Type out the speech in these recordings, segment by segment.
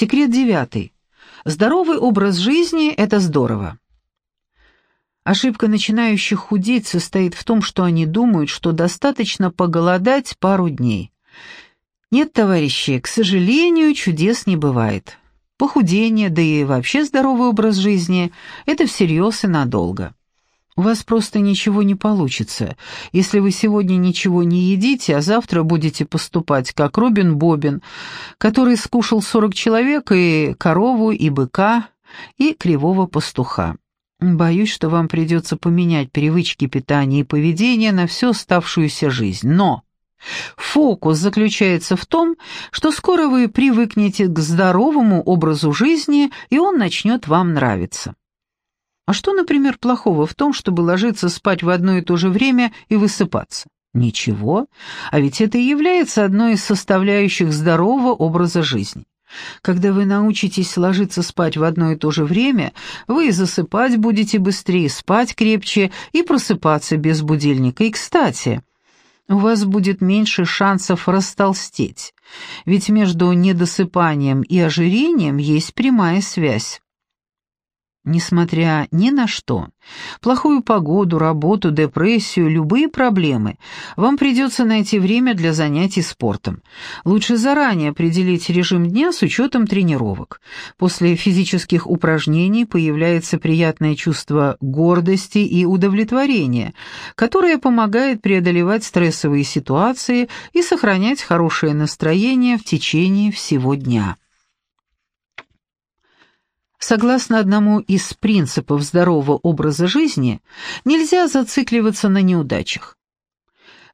Секрет девятый. Здоровый образ жизни – это здорово. Ошибка начинающих худеть состоит в том, что они думают, что достаточно поголодать пару дней. Нет, товарищи, к сожалению, чудес не бывает. Похудение, да и вообще здоровый образ жизни – это всерьез и надолго. У вас просто ничего не получится, если вы сегодня ничего не едите, а завтра будете поступать как Робин Бобин, который скушал 40 человек и корову, и быка, и кривого пастуха. Боюсь, что вам придется поменять привычки питания и поведения на всю оставшуюся жизнь. Но фокус заключается в том, что скоро вы привыкнете к здоровому образу жизни, и он начнет вам нравиться. А что, например, плохого в том, чтобы ложиться спать в одно и то же время и высыпаться? Ничего, а ведь это и является одной из составляющих здорового образа жизни. Когда вы научитесь ложиться спать в одно и то же время, вы и засыпать будете быстрее, спать крепче и просыпаться без будильника. И, кстати, у вас будет меньше шансов растолстеть, ведь между недосыпанием и ожирением есть прямая связь. Несмотря ни на что, плохую погоду, работу, депрессию, любые проблемы, вам придется найти время для занятий спортом. Лучше заранее определить режим дня с учетом тренировок. После физических упражнений появляется приятное чувство гордости и удовлетворения, которое помогает преодолевать стрессовые ситуации и сохранять хорошее настроение в течение всего дня. Согласно одному из принципов здорового образа жизни, нельзя зацикливаться на неудачах.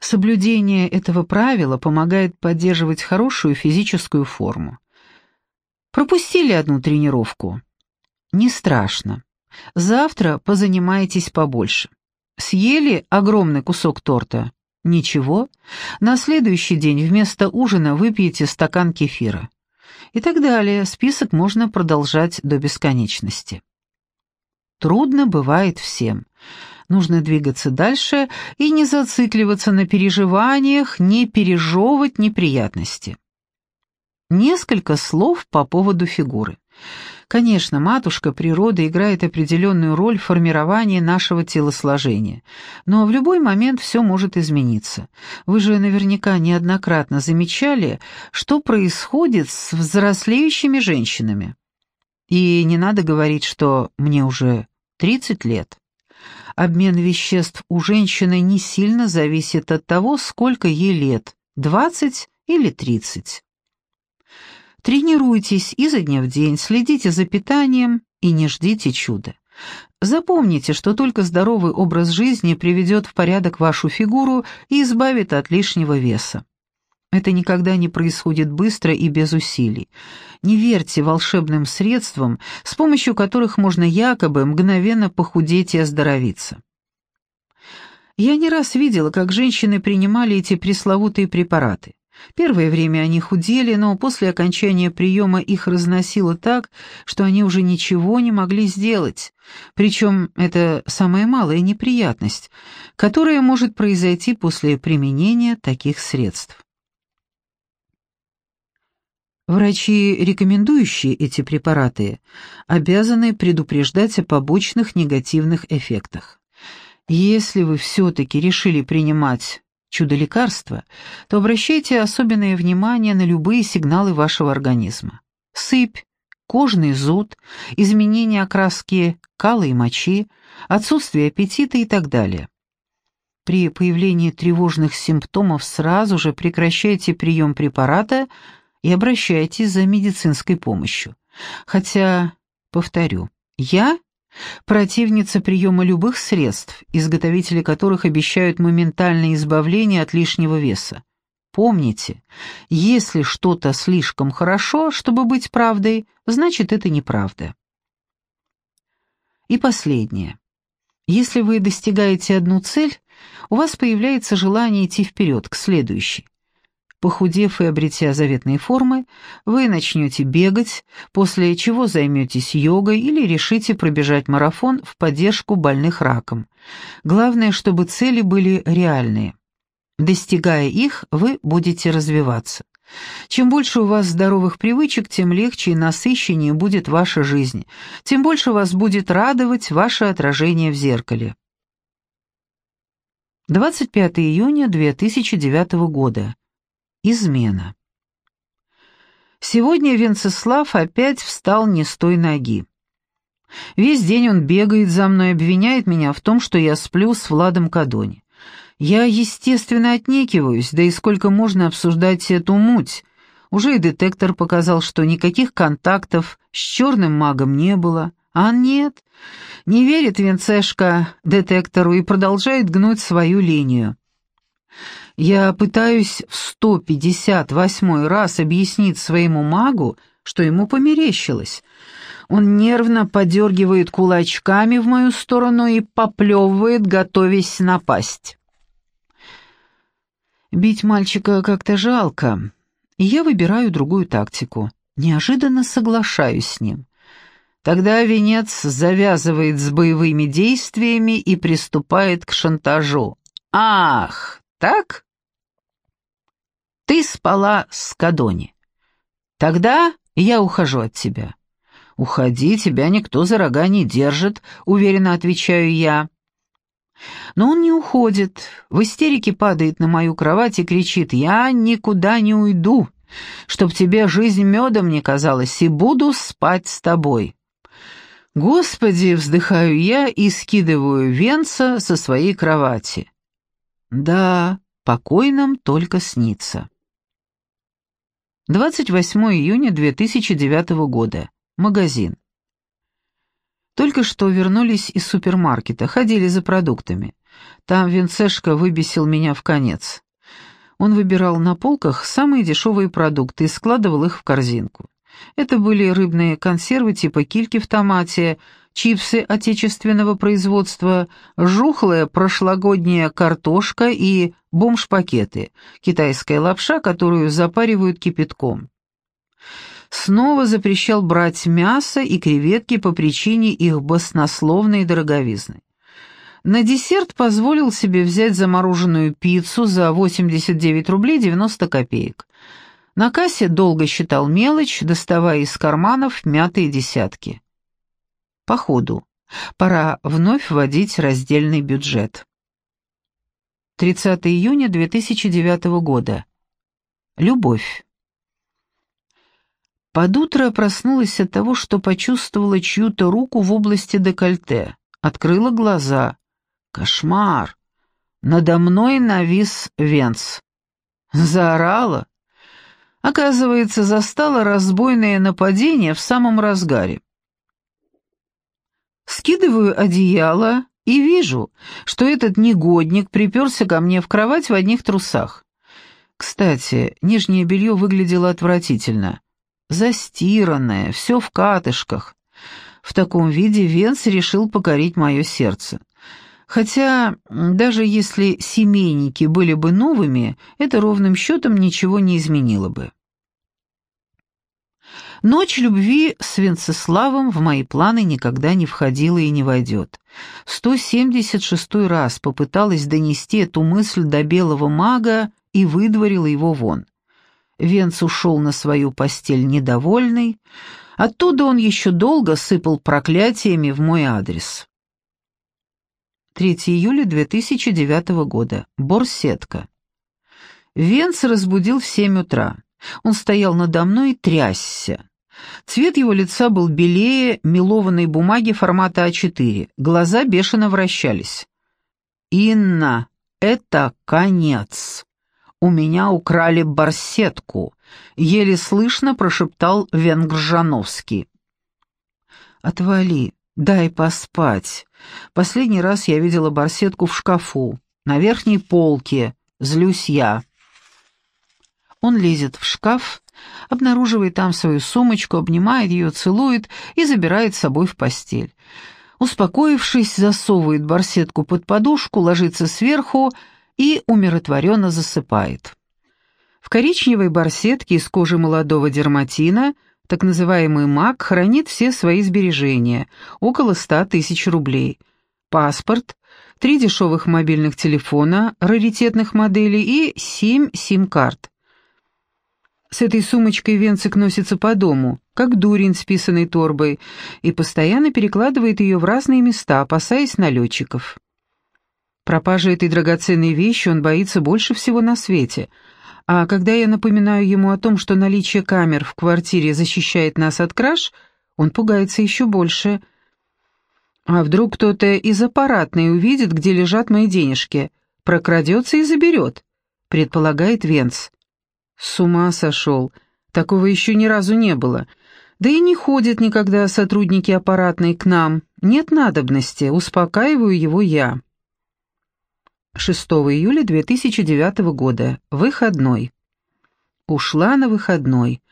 Соблюдение этого правила помогает поддерживать хорошую физическую форму. Пропустили одну тренировку? Не страшно. Завтра позанимайтесь побольше. Съели огромный кусок торта? Ничего. На следующий день вместо ужина выпьете стакан кефира и так далее. Список можно продолжать до бесконечности. Трудно бывает всем. Нужно двигаться дальше и не зацикливаться на переживаниях, не пережевывать неприятности. Несколько слов по поводу фигуры. Конечно, матушка природа играет определенную роль в формировании нашего телосложения, но в любой момент все может измениться. Вы же наверняка неоднократно замечали, что происходит с взрослеющими женщинами. И не надо говорить, что мне уже 30 лет. Обмен веществ у женщины не сильно зависит от того, сколько ей лет, 20 или 30. Тренируйтесь изо дня в день, следите за питанием и не ждите чуда. Запомните, что только здоровый образ жизни приведет в порядок вашу фигуру и избавит от лишнего веса. Это никогда не происходит быстро и без усилий. Не верьте волшебным средствам, с помощью которых можно якобы мгновенно похудеть и оздоровиться. Я не раз видела, как женщины принимали эти пресловутые препараты. Первое время они худели, но после окончания приема их разносило так, что они уже ничего не могли сделать. Причем это самая малая неприятность, которая может произойти после применения таких средств. Врачи, рекомендующие эти препараты, обязаны предупреждать о побочных негативных эффектах. Если вы все-таки решили принимать чудо-лекарства, то обращайте особенное внимание на любые сигналы вашего организма. Сыпь, кожный зуд, изменение окраски кала и мочи, отсутствие аппетита и так далее. При появлении тревожных симптомов сразу же прекращайте прием препарата и обращайтесь за медицинской помощью. Хотя, повторю, я Противница приема любых средств, изготовители которых обещают моментальное избавление от лишнего веса. Помните, если что-то слишком хорошо, чтобы быть правдой, значит это неправда. И последнее. Если вы достигаете одну цель, у вас появляется желание идти вперед, к следующей. Похудев и обретя заветные формы, вы начнете бегать, после чего займетесь йогой или решите пробежать марафон в поддержку больных раком. Главное, чтобы цели были реальные. Достигая их, вы будете развиваться. Чем больше у вас здоровых привычек, тем легче и насыщеннее будет ваша жизнь, тем больше вас будет радовать ваше отражение в зеркале. 25 июня 2009 года. Измена. Сегодня Венцеслав опять встал не с той ноги. Весь день он бегает за мной, обвиняет меня в том, что я сплю с Владом Кадони. Я, естественно, отнекиваюсь, да и сколько можно обсуждать эту муть. Уже и детектор показал, что никаких контактов с черным магом не было. А нет, не верит Венцешка детектору и продолжает гнуть свою линию. Я пытаюсь в 158 раз объяснить своему магу, что ему померещилось. Он нервно подергивает кулачками в мою сторону и поплевывает, готовясь напасть. Бить мальчика как-то жалко, и я выбираю другую тактику. Неожиданно соглашаюсь с ним. Тогда венец завязывает с боевыми действиями и приступает к шантажу. «Ах, так? Ты спала с Кадони. Тогда я ухожу от тебя». «Уходи, тебя никто за рога не держит», — уверенно отвечаю я. Но он не уходит, в истерике падает на мою кровать и кричит «Я никуда не уйду, чтоб тебе жизнь медом не казалась, и буду спать с тобой». «Господи!» — вздыхаю я и скидываю венца со своей кровати. Да, покойным только снится. 28 июня 2009 года. Магазин. Только что вернулись из супермаркета, ходили за продуктами. Там Винцешка выбесил меня в конец. Он выбирал на полках самые дешевые продукты и складывал их в корзинку. Это были рыбные консервы типа кильки в томате, чипсы отечественного производства, жухлая прошлогодняя картошка и бомж-пакеты, китайская лапша, которую запаривают кипятком. Снова запрещал брать мясо и креветки по причине их баснословной дороговизны. На десерт позволил себе взять замороженную пиццу за 89 рублей 90 копеек. На кассе долго считал мелочь, доставая из карманов мятые десятки. По ходу. Пора вновь вводить раздельный бюджет. 30 июня 2009 года. Любовь. Под утро проснулась от того, что почувствовала чью-то руку в области декольте. Открыла глаза. Кошмар! Надо мной навис Венц. Заорала. Оказывается, застала разбойное нападение в самом разгаре. Скидываю одеяло и вижу, что этот негодник приперся ко мне в кровать в одних трусах. Кстати, нижнее белье выглядело отвратительно. Застиранное, все в катышках. В таком виде Венс решил покорить мое сердце. Хотя, даже если семейники были бы новыми, это ровным счетом ничего не изменило бы. Ночь любви с Венцеславом в мои планы никогда не входила и не войдет. 176 раз попыталась донести эту мысль до белого мага и выдворила его вон. Венц ушел на свою постель недовольный, оттуда он еще долго сыпал проклятиями в мой адрес. 3 июля 2009 года. Борсетка. Венц разбудил в семь утра. Он стоял надо мной и трясся. Цвет его лица был белее мелованной бумаги формата А4, глаза бешено вращались. «Инна, это конец. У меня украли барсетку», — еле слышно прошептал Венгржановский. «Отвали, дай поспать. Последний раз я видела барсетку в шкафу, на верхней полке. Злюсь я». Он лезет в шкаф, обнаруживает там свою сумочку, обнимает ее, целует и забирает с собой в постель. Успокоившись, засовывает барсетку под подушку, ложится сверху и умиротворенно засыпает. В коричневой барсетке из кожи молодого дерматина так называемый маг хранит все свои сбережения, около ста тысяч рублей. Паспорт, три дешевых мобильных телефона раритетных моделей и семь сим-карт. С этой сумочкой Венцик носится по дому, как дурень с писаной торбой, и постоянно перекладывает ее в разные места, опасаясь налетчиков. Пропажи этой драгоценной вещи он боится больше всего на свете, а когда я напоминаю ему о том, что наличие камер в квартире защищает нас от краж, он пугается еще больше. А вдруг кто-то из аппаратной увидит, где лежат мои денежки, прокрадется и заберет, предполагает Венц. С ума сошел. Такого еще ни разу не было. Да и не ходят никогда сотрудники аппаратной к нам. Нет надобности, успокаиваю его я. 6 июля 2009 года. Выходной. Ушла на выходной.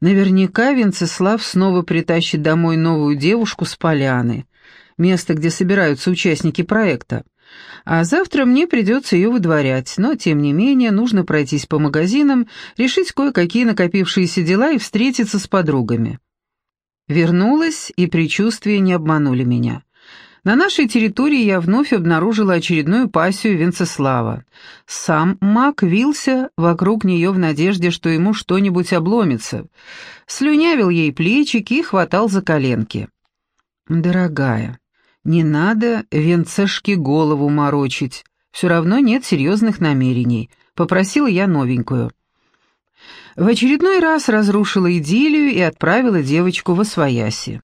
Наверняка Венцеслав снова притащит домой новую девушку с поляны. Место, где собираются участники проекта. А завтра мне придется ее выдворять, но, тем не менее, нужно пройтись по магазинам, решить кое-какие накопившиеся дела и встретиться с подругами. Вернулась, и предчувствия не обманули меня. На нашей территории я вновь обнаружила очередную пассию Венцеслава. Сам маг вился вокруг нее в надежде, что ему что-нибудь обломится. Слюнявил ей плечики и хватал за коленки. «Дорогая, не надо венцешке голову морочить. Все равно нет серьезных намерений. Попросила я новенькую. В очередной раз разрушила идиллию и отправила девочку во свояси.